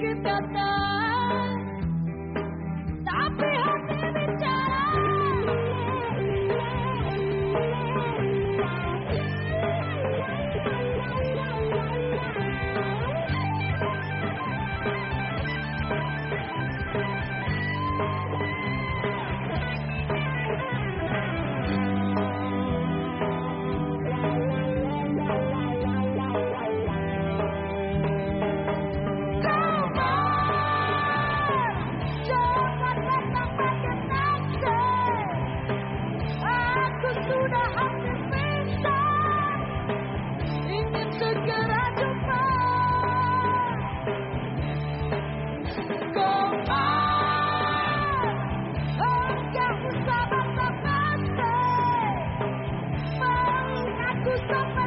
que tratar. Mau